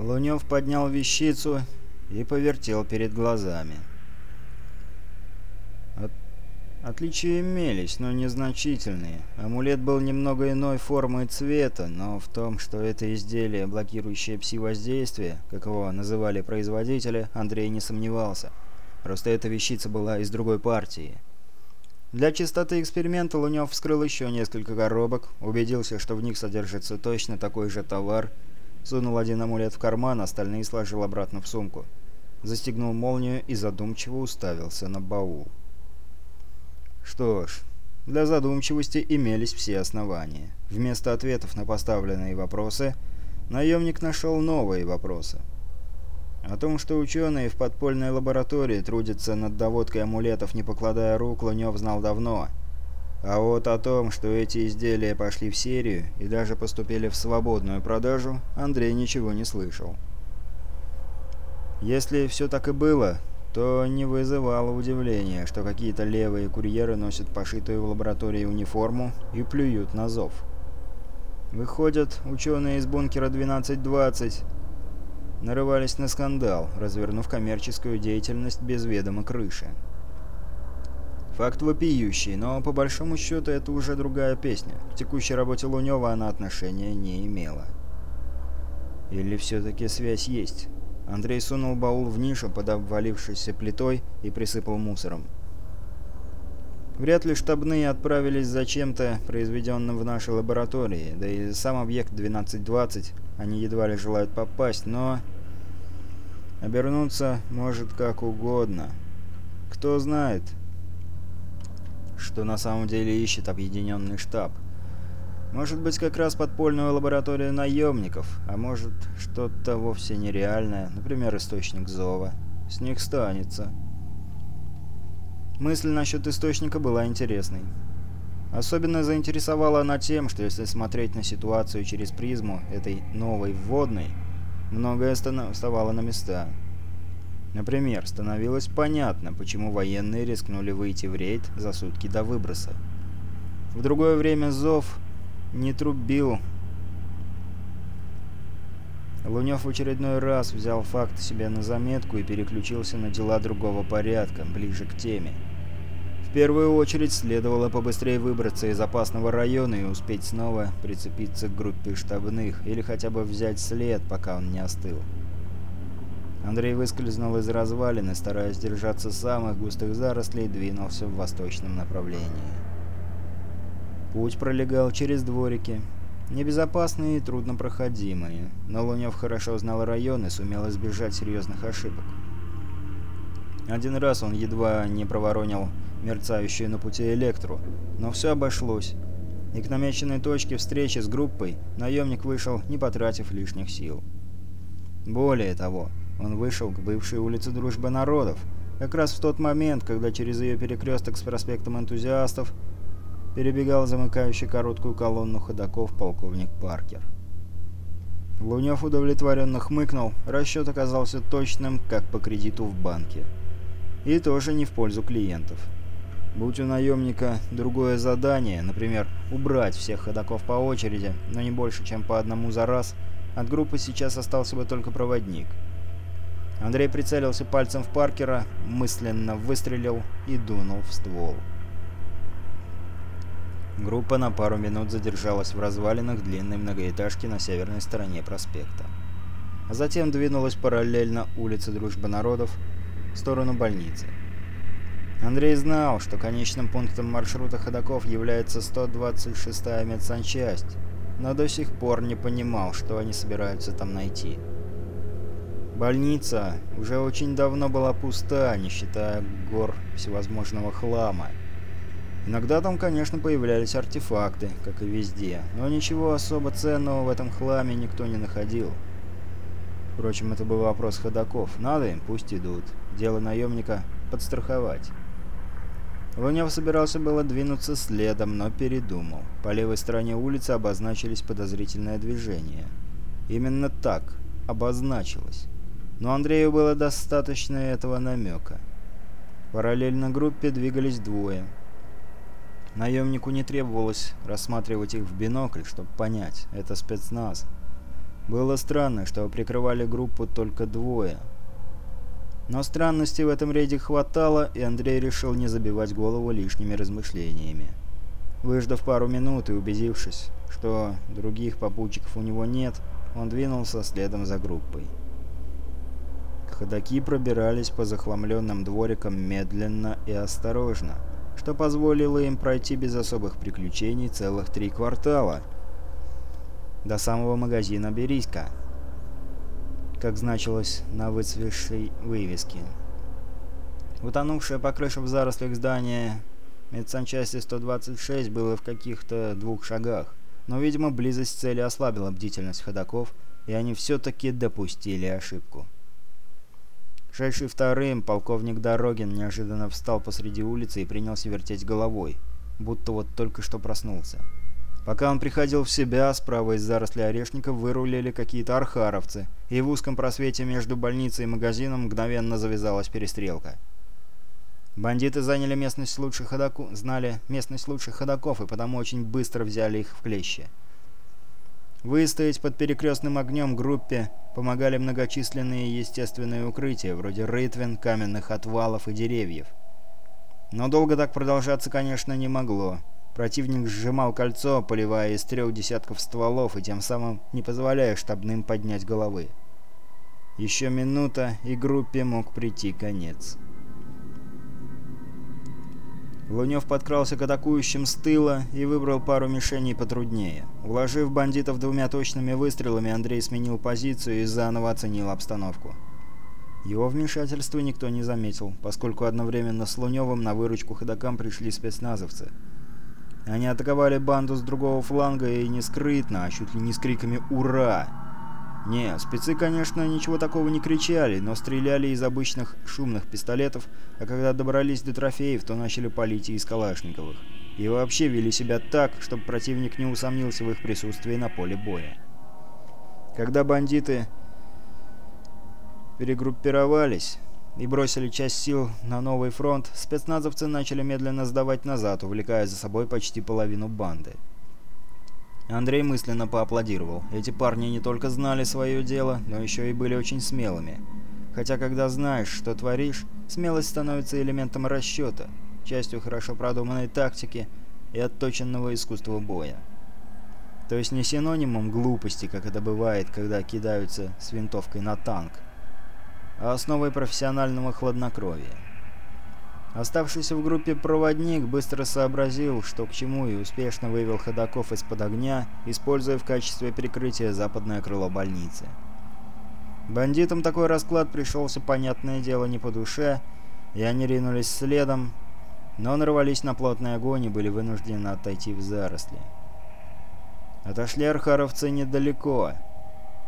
Лунев поднял вещицу и повертел перед глазами. От... Отличия имелись, но незначительные. Амулет был немного иной формы и цвета, но в том, что это изделие, блокирующее пси-воздействие, как его называли производители, Андрей не сомневался. Просто эта вещица была из другой партии. Для чистоты эксперимента Лунев вскрыл еще несколько коробок, убедился, что в них содержится точно такой же товар, сунул один амулет в карман, остальные сложил обратно в сумку. Застегнул молнию и задумчиво уставился на баул. Что ж, для задумчивости имелись все основания. Вместо ответов на поставленные вопросы, наемник нашел новые вопросы. О том, что ученые в подпольной лаборатории трудятся над доводкой амулетов, не покладая рук, Лунев знал давно. А вот о том, что эти изделия пошли в серию и даже поступили в свободную продажу, Андрей ничего не слышал. Если все так и было, то не вызывало удивления, что какие-то левые курьеры носят пошитую в лаборатории униформу и плюют на зов. Выходят, ученые из бункера 1220 нарывались на скандал, развернув коммерческую деятельность без ведома крыши. Факт вопиющий, но по большому счету это уже другая песня. К текущей работе Лунева она отношения не имела. Или все-таки связь есть? Андрей сунул баул в нишу под обвалившейся плитой и присыпал мусором. Вряд ли штабные отправились за чем-то, произведенным в нашей лаборатории, да и сам объект 1220 они едва ли желают попасть, но... Обернуться может как угодно. Кто знает, что на самом деле ищет объединенный штаб. Может быть, как раз подпольную лабораторию наемников, а может, что-то вовсе нереальное, например, источник зова. С них станется. Мысль насчет источника была интересной. Особенно заинтересовала она тем, что если смотреть на ситуацию через призму этой новой вводной, многое вставало на места. Например, становилось понятно, почему военные рискнули выйти в рейд за сутки до выброса. В другое время зов не трубил. Лунев в очередной раз взял факт себе на заметку и переключился на дела другого порядка, ближе к теме. В первую очередь следовало побыстрее выбраться из опасного района и успеть снова прицепиться к группе штабных, или хотя бы взять след, пока он не остыл. Андрей выскользнул из развалины, стараясь держаться самых густых зарослей, двинулся в восточном направлении. Путь пролегал через дворики, небезопасные и труднопроходимые, но Лунев хорошо знал район и сумел избежать серьезных ошибок. Один раз он едва не проворонил мерцающую на пути электру, но все обошлось, и к намеченной точке встречи с группой наемник вышел, не потратив лишних сил. Более того, он вышел к бывшей улице Дружбы Народов, как раз в тот момент, когда через ее перекресток с проспектом Энтузиастов перебегал замыкающий короткую колонну ходаков полковник Паркер. Лунев удовлетворенно хмыкнул, расчет оказался точным, как по кредиту в банке. И тоже не в пользу клиентов. Будь у наемника другое задание, например, убрать всех ходаков по очереди, но не больше, чем по одному за раз, от группы сейчас остался бы только проводник. Андрей прицелился пальцем в Паркера, мысленно выстрелил и дунул в ствол. Группа на пару минут задержалась в развалинах длинной многоэтажки на северной стороне проспекта. А затем двинулась параллельно улице Дружбы Народов в сторону больницы. Андрей знал, что конечным пунктом маршрута ходаков является 126-я медсанчасть, но до сих пор не понимал, что они собираются там найти. Больница уже очень давно была пуста, не считая гор всевозможного хлама, Иногда там, конечно, появлялись артефакты, как и везде, но ничего особо ценного в этом хламе никто не находил. Впрочем, это был вопрос ходаков. Надо им, пусть идут. Дело наемника — подстраховать. Лунев собирался было двинуться следом, но передумал. По левой стороне улицы обозначились подозрительное движение. Именно так обозначилось. Но Андрею было достаточно этого намека. Параллельно группе двигались двое — Наемнику не требовалось рассматривать их в бинокль, чтобы понять, это спецназ. Было странно, что прикрывали группу только двое. Но странностей в этом рейде хватало, и Андрей решил не забивать голову лишними размышлениями. Выждав пару минут и убедившись, что других попутчиков у него нет, он двинулся следом за группой. Ходаки пробирались по захламленным дворикам медленно и осторожно, что позволило им пройти без особых приключений целых три квартала — до самого магазина «Бериська», как значилось на выцветшей вывеске. Утонувшее по крыше в зарослях здание медсанчасти 126 было в каких-то двух шагах, но, видимо, близость цели ослабила бдительность ходаков, и они все-таки допустили ошибку. Шедший вторым, полковник Дорогин неожиданно встал посреди улицы и принялся вертеть головой, будто вот только что проснулся. Пока он приходил в себя, справа из заросли орешника вырулили какие-то архаровцы, и в узком просвете между больницей и магазином мгновенно завязалась перестрелка. Бандиты заняли местность лучших ходаку... знали местность лучших ходаков и потому очень быстро взяли их в клещи. Выстоять под перекрестным огнем группе помогали многочисленные естественные укрытия, вроде рытвин, каменных отвалов и деревьев. Но долго так продолжаться, конечно, не могло. Противник сжимал кольцо, поливая из трех десятков стволов и тем самым не позволяя штабным поднять головы. Еще минута, и группе мог прийти конец. Лунев подкрался к атакующим с тыла и выбрал пару мишеней потруднее. Уложив бандитов двумя точными выстрелами, Андрей сменил позицию и заново оценил обстановку. Его вмешательства никто не заметил, поскольку одновременно с Луневым на выручку ходокам пришли спецназовцы – они атаковали банду с другого фланга и не скрытно, а чуть ли не с криками «Ура!». Не, спецы, конечно, ничего такого не кричали, но стреляли из обычных шумных пистолетов, а когда добрались до трофеев, то начали палить из калашниковых. И вообще вели себя так, чтобы противник не усомнился в их присутствии на поле боя. Когда бандиты перегруппировались, и бросили часть сил на новый фронт, спецназовцы начали медленно сдавать назад, увлекая за собой почти половину банды. Андрей мысленно поаплодировал. Эти парни не только знали свое дело, но еще и были очень смелыми. Хотя, когда знаешь, что творишь, смелость становится элементом расчета, частью хорошо продуманной тактики и отточенного искусства боя. То есть не синонимом глупости, как это бывает, когда кидаются с винтовкой на танк, а основой профессионального хладнокровия. Оставшийся в группе проводник быстро сообразил, что к чему, и успешно вывел ходаков из-под огня, используя в качестве прикрытия западное крыло больницы. Бандитам такой расклад пришелся, понятное дело, не по душе, и они ринулись следом, но нарвались на плотный огонь и были вынуждены отойти в заросли. Отошли архаровцы недалеко,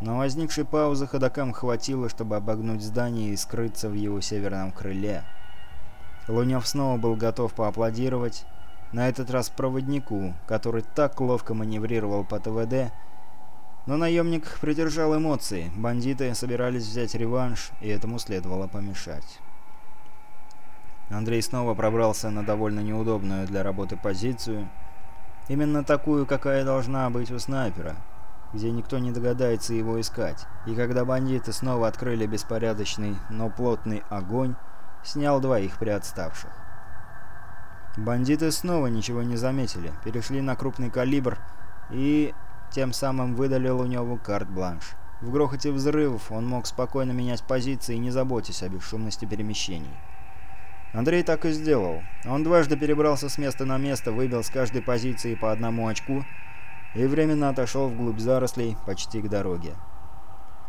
но возникшей паузы ходокам хватило, чтобы обогнуть здание и скрыться в его северном крыле. Лунев снова был готов поаплодировать, на этот раз проводнику, который так ловко маневрировал по ТВД, но наемник придержал эмоции, бандиты собирались взять реванш, и этому следовало помешать. Андрей снова пробрался на довольно неудобную для работы позицию, именно такую, какая должна быть у снайпера — где никто не догадается его искать, и когда бандиты снова открыли беспорядочный, но плотный огонь, снял двоих приотставших. Бандиты снова ничего не заметили, перешли на крупный калибр и тем самым выдали у него карт-бланш. В грохоте взрывов он мог спокойно менять позиции, не заботясь о бесшумности перемещений. Андрей так и сделал. Он дважды перебрался с места на место, выбил с каждой позиции по одному очку и временно отошел вглубь зарослей, почти к дороге.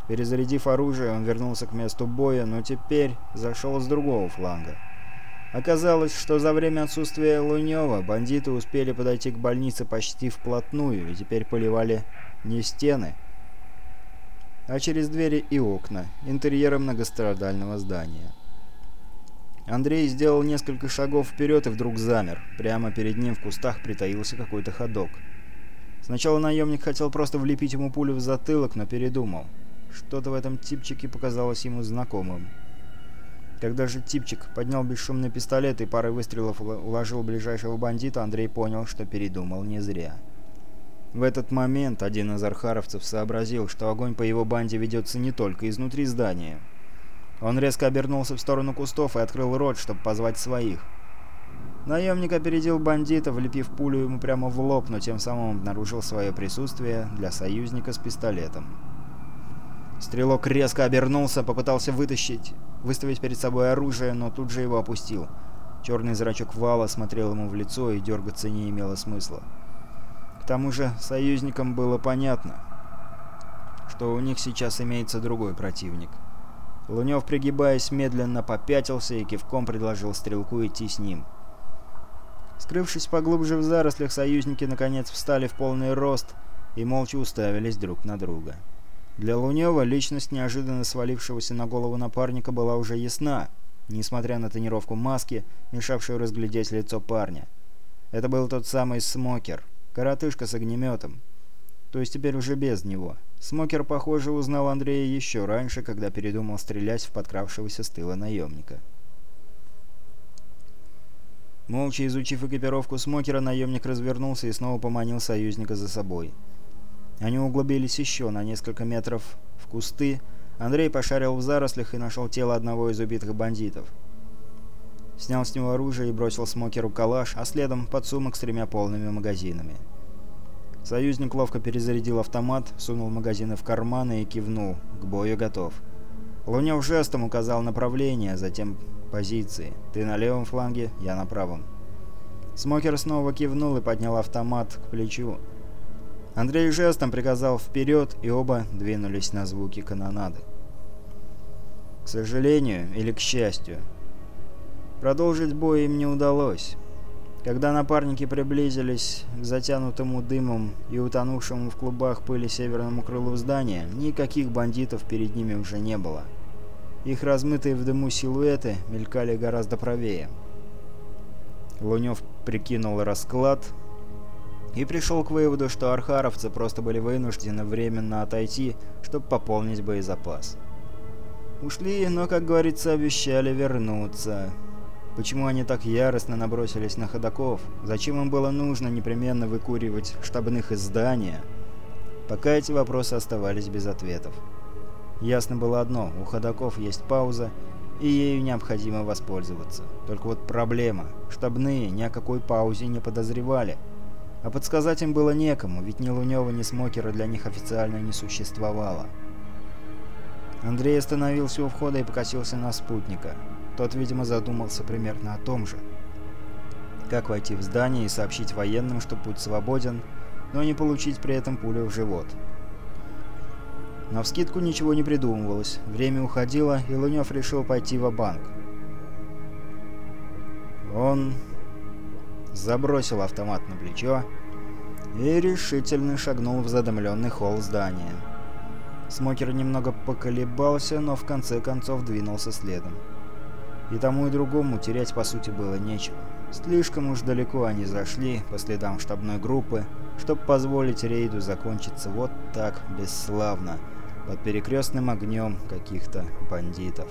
Перезарядив оружие, он вернулся к месту боя, но теперь зашел с другого фланга. Оказалось, что за время отсутствия Лунева бандиты успели подойти к больнице почти вплотную и теперь поливали не стены, а через двери и окна, интерьера многострадального здания. Андрей сделал несколько шагов вперед и вдруг замер. Прямо перед ним в кустах притаился какой-то ходок. Сначала наемник хотел просто влепить ему пулю в затылок, но передумал. Что-то в этом типчике показалось ему знакомым. Когда же типчик поднял бесшумный пистолет и парой выстрелов уложил ближайшего бандита, Андрей понял, что передумал не зря. В этот момент один из архаровцев сообразил, что огонь по его банде ведется не только изнутри здания. Он резко обернулся в сторону кустов и открыл рот, чтобы позвать своих. Наемник опередил бандита, влепив пулю ему прямо в лоб, но тем самым обнаружил свое присутствие для союзника с пистолетом. Стрелок резко обернулся, попытался вытащить, выставить перед собой оружие, но тут же его опустил. Черный зрачок вала смотрел ему в лицо, и дергаться не имело смысла. К тому же союзникам было понятно, что у них сейчас имеется другой противник. Лунев, пригибаясь, медленно попятился и кивком предложил стрелку идти с ним. Скрывшись поглубже в зарослях, союзники наконец встали в полный рост и молча уставились друг на друга. Для Лунева личность неожиданно свалившегося на голову напарника была уже ясна, несмотря на тонировку маски, мешавшую разглядеть лицо парня. Это был тот самый Смокер, коротышка с огнеметом. То есть теперь уже без него. Смокер, похоже, узнал Андрея еще раньше, когда передумал стрелять в подкравшегося с тыла наемника. Молча изучив экипировку Смокера, наемник развернулся и снова поманил союзника за собой. Они углубились еще на несколько метров в кусты. Андрей пошарил в зарослях и нашел тело одного из убитых бандитов. Снял с него оружие и бросил Смокеру калаш, а следом подсумок с тремя полными магазинами. Союзник ловко перезарядил автомат, сунул магазины в карманы и кивнул. К бою готов. Лунев жестом указал направление, затем позиции. Ты на левом фланге, я на правом. Смокер снова кивнул и поднял автомат к плечу. Андрей жестом приказал вперед, и оба двинулись на звуки канонады. К сожалению или к счастью, продолжить бой им не удалось. Когда напарники приблизились к затянутому дымом и утонувшему в клубах пыли северному крылу здания, никаких бандитов перед ними уже не было. Их размытые в дыму силуэты мелькали гораздо правее. Лунев прикинул расклад и пришел к выводу, что архаровцы просто были вынуждены временно отойти, чтобы пополнить боезапас. Ушли, но, как говорится, обещали вернуться. Почему они так яростно набросились на ходаков? Зачем им было нужно непременно выкуривать штабных из здания? Пока эти вопросы оставались без ответов. Ясно было одно, у ходаков есть пауза, и ею необходимо воспользоваться. Только вот проблема. Штабные ни о какой паузе не подозревали. А подсказать им было некому, ведь ни Лунёва, ни Смокера для них официально не существовало. Андрей остановился у входа и покосился на спутника. Тот, видимо, задумался примерно о том же. Как войти в здание и сообщить военным, что путь свободен, но не получить при этом пулю в живот. На вскидку ничего не придумывалось. Время уходило, и Лунёв решил пойти в банк Он забросил автомат на плечо и решительно шагнул в задымленный холл здания. Смокер немного поколебался, но в конце концов двинулся следом. И тому и другому терять по сути было нечего. Слишком уж далеко они зашли по следам штабной группы, чтобы позволить рейду закончиться вот так бесславно, под перекрестным огнем каких-то бандитов.